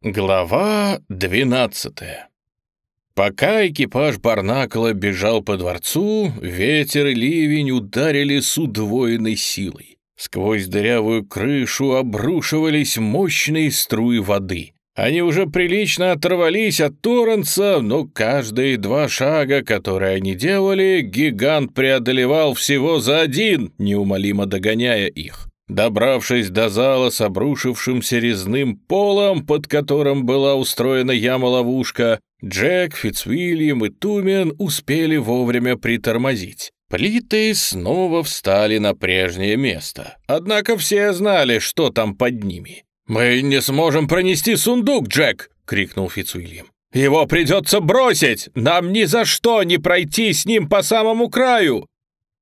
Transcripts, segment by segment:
Глава двенадцатая Пока экипаж Барнакла бежал по дворцу, ветер и ливень ударили с удвоенной силой. Сквозь дырявую крышу обрушивались мощные струи воды. Они уже прилично оторвались от Торренса, но каждые два шага, которые они делали, гигант преодолевал всего за один, неумолимо догоняя их. Добравшись до зала с обрушившимся резным полом, под которым была устроена яма-ловушка, Джек, Фицвильям и Тумен успели вовремя притормозить. Плиты снова встали на прежнее место. Однако все знали, что там под ними. «Мы не сможем пронести сундук, Джек!» — крикнул Фицуильям. «Его придется бросить! Нам ни за что не пройти с ним по самому краю!»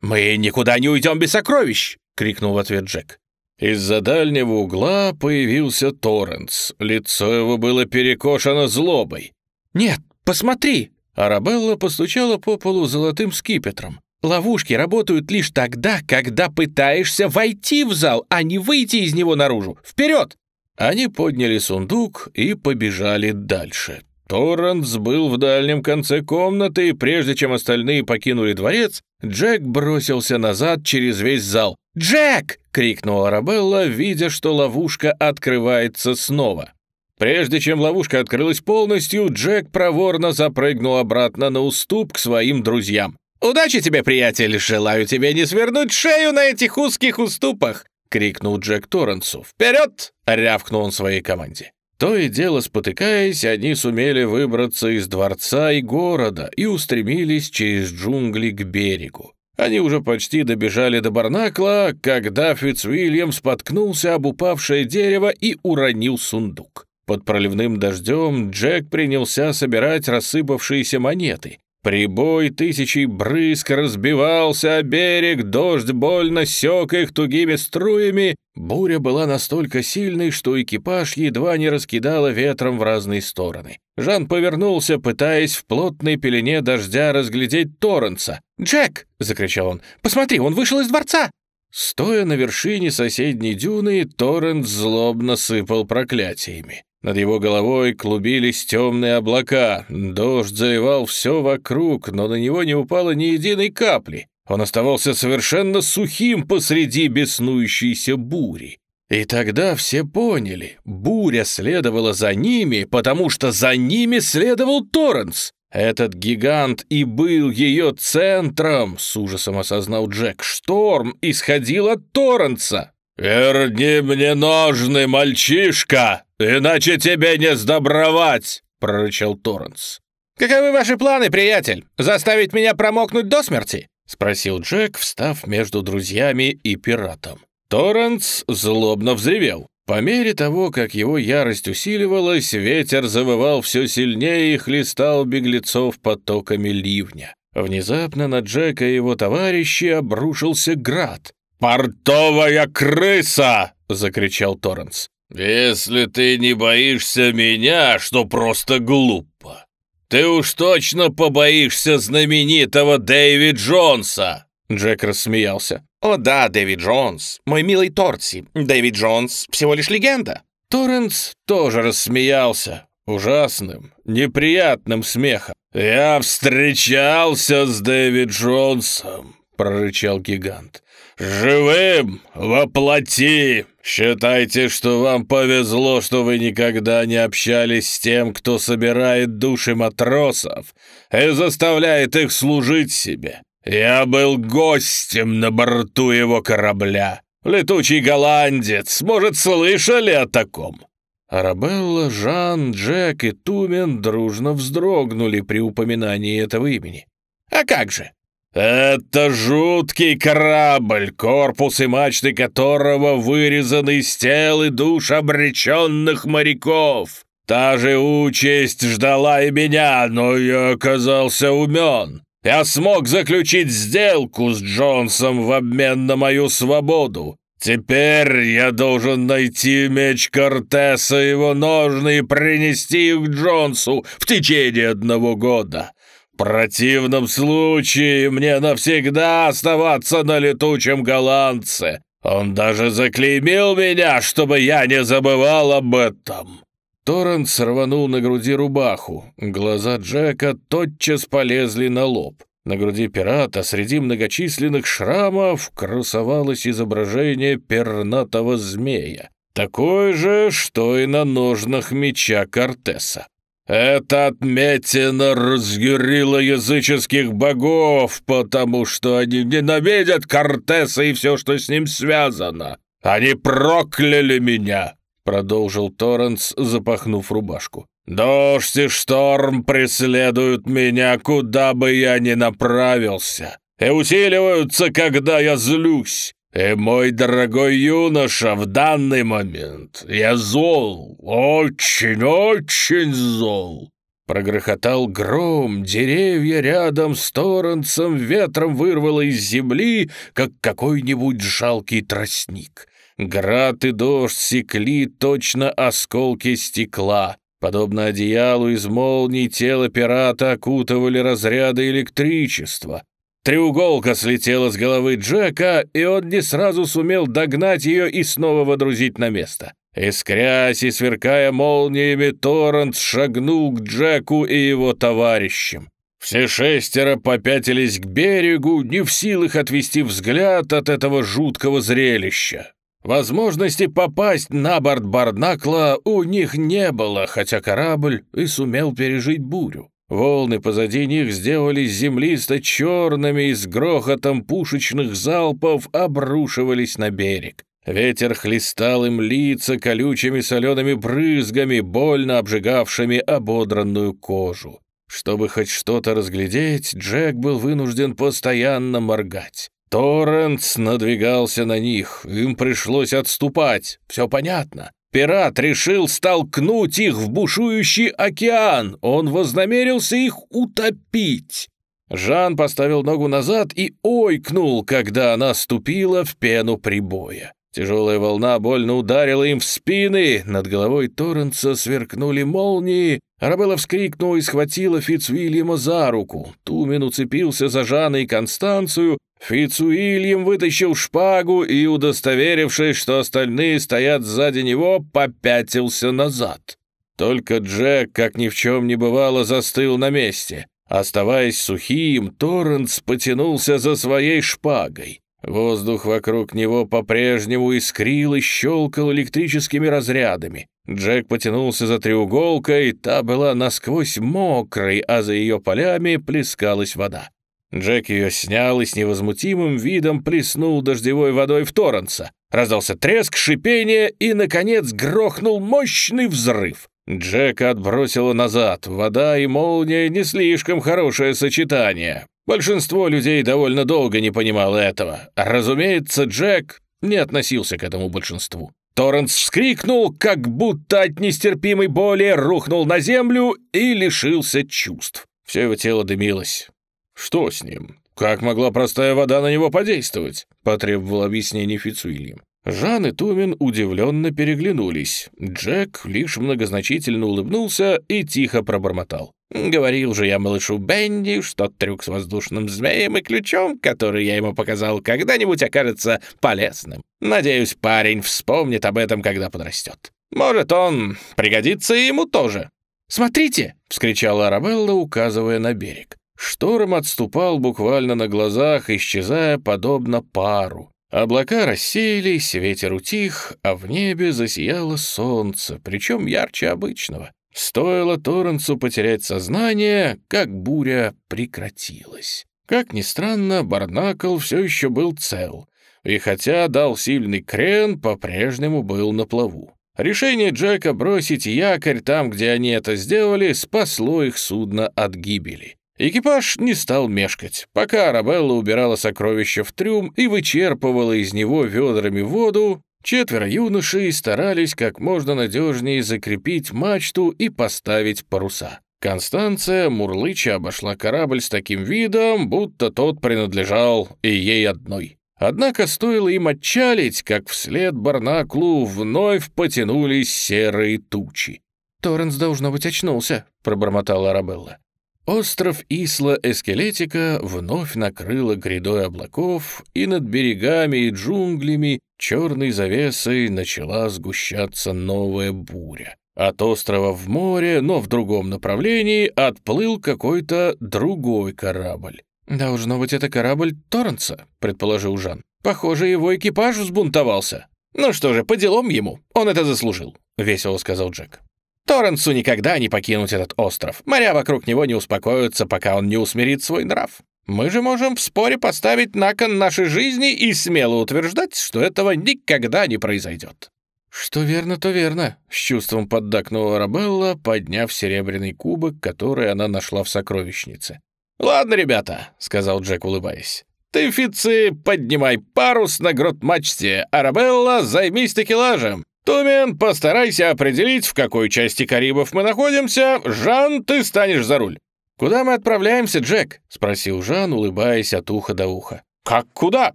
«Мы никуда не уйдем без сокровищ!» — крикнул в ответ Джек. Из-за дальнего угла появился Торренс. Лицо его было перекошено злобой. «Нет, посмотри!» Арабелла постучала по полу золотым скипетром. «Ловушки работают лишь тогда, когда пытаешься войти в зал, а не выйти из него наружу. Вперед!» Они подняли сундук и побежали дальше. Торренс был в дальнем конце комнаты, и прежде чем остальные покинули дворец, Джек бросился назад через весь зал. «Джек!» — крикнула Арабелла, видя, что ловушка открывается снова. Прежде чем ловушка открылась полностью, Джек проворно запрыгнул обратно на уступ к своим друзьям. «Удачи тебе, приятель! Желаю тебе не свернуть шею на этих узких уступах!» — крикнул Джек Торренсу. «Вперед!» — рявкнул он своей команде. То и дело спотыкаясь, они сумели выбраться из дворца и города и устремились через джунгли к берегу. Они уже почти добежали до Барнакла, когда Фицвильям споткнулся об упавшее дерево и уронил сундук. Под проливным дождем Джек принялся собирать рассыпавшиеся монеты. Прибой тысячи брызг разбивался о берег, дождь больно сек их тугими струями. Буря была настолько сильной, что экипаж едва не раскидала ветром в разные стороны. Жан повернулся, пытаясь в плотной пелене дождя разглядеть Торренса. «Джек!» — закричал он. «Посмотри, он вышел из дворца!» Стоя на вершине соседней дюны, Торрент злобно сыпал проклятиями. Над его головой клубились темные облака, дождь заливал все вокруг, но на него не упало ни единой капли. Он оставался совершенно сухим посреди беснующейся бури. И тогда все поняли, буря следовала за ними, потому что за ними следовал Торренс. Этот гигант и был ее центром, с ужасом осознал Джек. Шторм исходил от Торренса. «Верни мне ножны, мальчишка, иначе тебе не сдобровать!» — прорычал Торренс. «Каковы ваши планы, приятель? Заставить меня промокнуть до смерти?» — спросил Джек, встав между друзьями и пиратом. Торренс злобно взревел. По мере того, как его ярость усиливалась, ветер завывал все сильнее и хлестал беглецов потоками ливня. Внезапно на Джека и его товарищи обрушился град. «Портовая крыса!» — закричал Торренс. «Если ты не боишься меня, что просто глупо, ты уж точно побоишься знаменитого Дэви Джонса!» Джек рассмеялся. «О да, Дэвид Джонс, мой милый Торси. Дэвид Джонс всего лишь легенда». Торренс тоже рассмеялся. Ужасным, неприятным смехом. «Я встречался с Дэвид Джонсом», — прорычал гигант. «Живым! Воплоти! Считайте, что вам повезло, что вы никогда не общались с тем, кто собирает души матросов и заставляет их служить себе. Я был гостем на борту его корабля. Летучий голландец, может, слышали о таком?» Арабелла, Жан, Джек и Тумен дружно вздрогнули при упоминании этого имени. «А как же? «Это жуткий корабль, корпус и мачты которого вырезаны из тел и душ обреченных моряков. Та же участь ждала и меня, но я оказался умен. Я смог заключить сделку с Джонсом в обмен на мою свободу. Теперь я должен найти меч Кортеса и его ножны и принести их Джонсу в течение одного года противном случае мне навсегда оставаться на летучем голландце. Он даже заклеймил меня, чтобы я не забывал об этом». Торренс рванул на груди рубаху. Глаза Джека тотчас полезли на лоб. На груди пирата среди многочисленных шрамов красовалось изображение пернатого змея. Такое же, что и на ножнах меча Кортеса. Это отметина разъярила языческих богов, потому что они ненавидят Кортеса и все, что с ним связано. Они прокляли меня, продолжил Торренс, запахнув рубашку. Дождь и шторм преследуют меня, куда бы я ни направился, и усиливаются, когда я злюсь. И мой дорогой юноша, в данный момент я зол, очень-очень зол. Прогрохотал гром, деревья рядом с Торренсом ветром вырвало из земли, как какой-нибудь жалкий тростник. Град и дождь секли точно осколки стекла. Подобно одеялу из молний тело пирата окутывали разряды электричества. Треуголка слетела с головы Джека, и он не сразу сумел догнать ее и снова водрузить на место. Искрясь и сверкая молниями, Торрент шагнул к Джеку и его товарищам. Все шестеро попятились к берегу, не в силах отвести взгляд от этого жуткого зрелища. Возможности попасть на борт Барнакла у них не было, хотя корабль и сумел пережить бурю. Волны позади них сделались землисто-черными и с грохотом пушечных залпов обрушивались на берег. Ветер хлестал им лица колючими солеными брызгами, больно обжигавшими ободранную кожу. Чтобы хоть что-то разглядеть, Джек был вынужден постоянно моргать. Торренс надвигался на них, им пришлось отступать, все понятно. Пират решил столкнуть их в бушующий океан. Он вознамерился их утопить. Жан поставил ногу назад и ойкнул, когда она ступила в пену прибоя. Тяжелая волна больно ударила им в спины, над головой Торренса сверкнули молнии, Арабелла вскрикнула и схватила Фицуильяма за руку. Тумен уцепился за Жана и Констанцию, Фицуильям вытащил шпагу и, удостоверившись, что остальные стоят сзади него, попятился назад. Только Джек, как ни в чем не бывало, застыл на месте. Оставаясь сухим, Торренс потянулся за своей шпагой. Воздух вокруг него по-прежнему искрил и щелкал электрическими разрядами. Джек потянулся за треуголкой, та была насквозь мокрой, а за ее полями плескалась вода. Джек ее снял и с невозмутимым видом плеснул дождевой водой в Торренса. Раздался треск, шипение и, наконец, грохнул мощный взрыв. Джека отбросило назад. Вода и молния — не слишком хорошее сочетание. Большинство людей довольно долго не понимало этого. Разумеется, Джек не относился к этому большинству. Торренс вскрикнул, как будто от нестерпимой боли рухнул на землю и лишился чувств. Все его тело дымилось. Что с ним? Как могла простая вода на него подействовать? Потребовал объяснений Фицуильям. Жан и Тумен удивленно переглянулись. Джек лишь многозначительно улыбнулся и тихо пробормотал. «Говорил же я малышу Бенди, что трюк с воздушным змеем и ключом, который я ему показал, когда-нибудь окажется полезным. Надеюсь, парень вспомнит об этом, когда подрастет. Может, он пригодится и ему тоже». «Смотрите!» — вскричала Арабелла, указывая на берег. Шторм отступал буквально на глазах, исчезая подобно пару. Облака рассеялись, ветер утих, а в небе засияло солнце, причем ярче обычного. Стоило Торренсу потерять сознание, как буря прекратилась. Как ни странно, Барнакл все еще был цел, и хотя дал сильный крен, по-прежнему был на плаву. Решение Джека бросить якорь там, где они это сделали, спасло их судно от гибели. Экипаж не стал мешкать. Пока Арабелла убирала сокровища в трюм и вычерпывала из него ведрами воду, четверо юношей старались как можно надежнее закрепить мачту и поставить паруса. Констанция мурлыча обошла корабль с таким видом, будто тот принадлежал и ей одной. Однако стоило им отчалить, как вслед Барнаклу вновь потянулись серые тучи. «Торренс, должно быть, очнулся», — пробормотала Арабелла. Остров Исла-Эскелетика вновь накрыло грядой облаков, и над берегами и джунглями черной завесой начала сгущаться новая буря. От острова в море, но в другом направлении, отплыл какой-то другой корабль. «Должно быть, это корабль Торренса», — предположил Жан. «Похоже, его экипаж взбунтовался». «Ну что же, по делам ему. Он это заслужил», — весело сказал Джек. «Торренсу никогда не покинуть этот остров. Моря вокруг него не успокоятся, пока он не усмирит свой нрав. Мы же можем в споре поставить на кон нашей жизни и смело утверждать, что этого никогда не произойдет». «Что верно, то верно», — с чувством поддакнула Рабелла, подняв серебряный кубок, который она нашла в сокровищнице. «Ладно, ребята», — сказал Джек, улыбаясь. «Ты, Фитцы, поднимай парус на грот-мачте, Арабелла, займись такелажем. Тумен, постарайся определить, в какой части Карибов мы находимся. Жан, ты станешь за руль». «Куда мы отправляемся, Джек?» — спросил Жан, улыбаясь от уха до уха. «Как куда?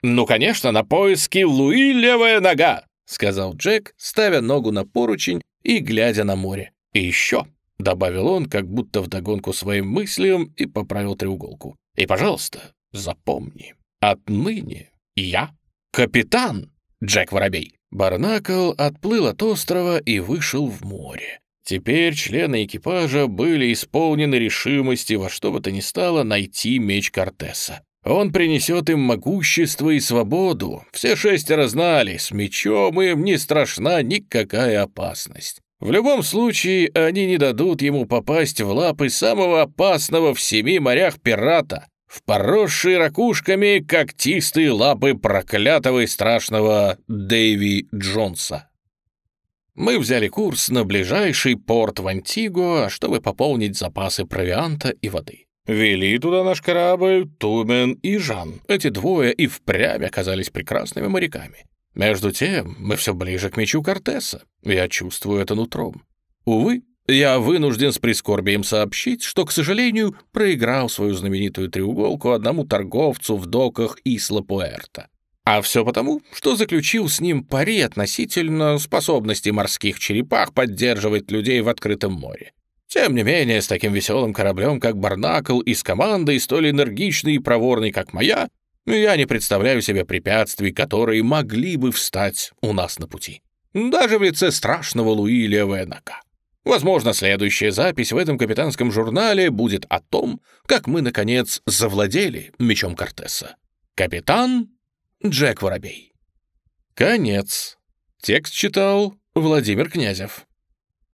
Ну, конечно, на поиски Луи левая нога», — сказал Джек, ставя ногу на поручень и глядя на море. «И еще», — добавил он, как будто вдогонку своим мыслям, и поправил треуголку. «И, пожалуйста, запомни, отныне я капитан Джек Воробей». Барнакл отплыл от острова и вышел в море. Теперь члены экипажа были исполнены решимости во что бы то ни стало найти меч Кортеса. Он принесет им могущество и свободу. Все шестеро знали, с мечом им не страшна никакая опасность. В любом случае, они не дадут ему попасть в лапы самого опасного в семи морях пирата, в поросшие ракушками когтистые лапы проклятого и страшного Дэйви Джонса. Мы взяли курс на ближайший порт в Антигуа, чтобы пополнить запасы провианта и воды. Вели туда наш корабль Тумен и Жан. Эти двое и впрямь оказались прекрасными моряками. Между тем, мы все ближе к мечу Кортеса. Я чувствую это нутром. Увы, я вынужден с прискорбием сообщить, что, к сожалению, проиграл свою знаменитую треуголку одному торговцу в доках Исла-Пуэрто. А все потому, что заключил с ним пари относительно способности морских черепах поддерживать людей в открытом море. Тем не менее, с таким веселым кораблем, как Барнакл, и с командой столь энергичной и проворной, как моя, я не представляю себе препятствий, которые могли бы встать у нас на пути. Даже в лице страшного Луи Левенака. Возможно, следующая запись в этом капитанском журнале будет о том, как мы, наконец, завладели мечом Кортеса. Капитан Джек Воробей. Конец. Текст читал Владимир Князев.